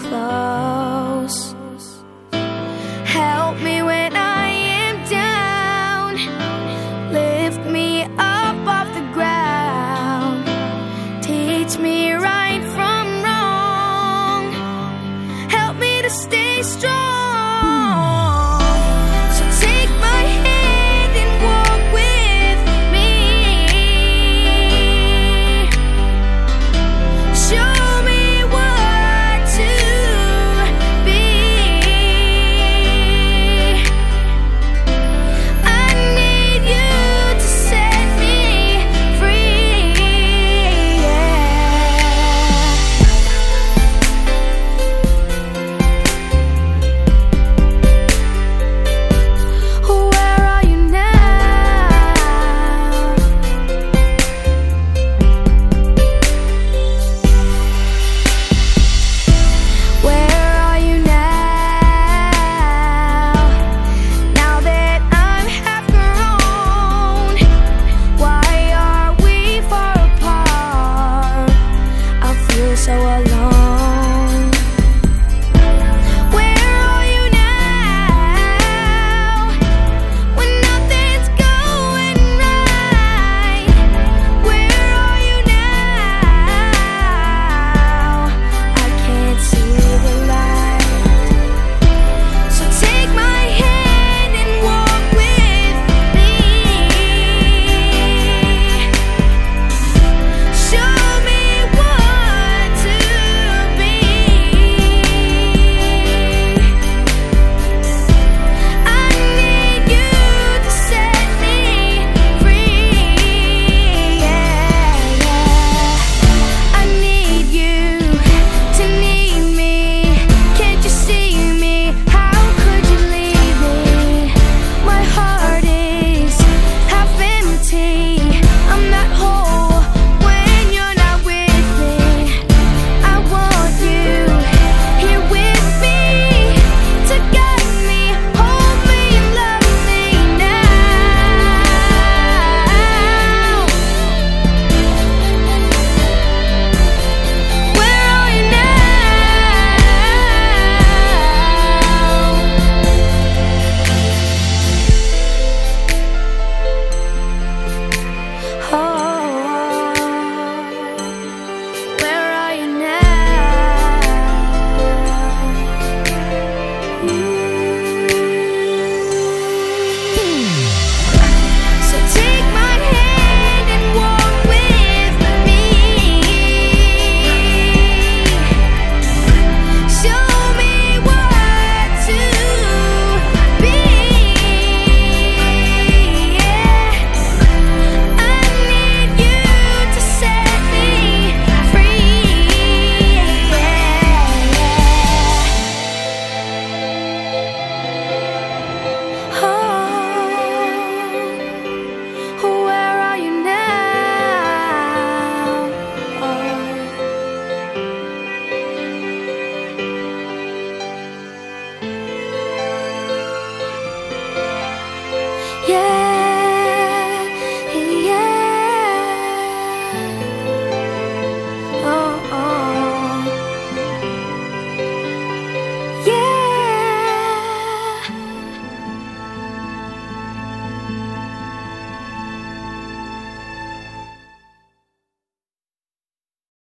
close. Help me when I am down. Lift me up off the ground. Teach me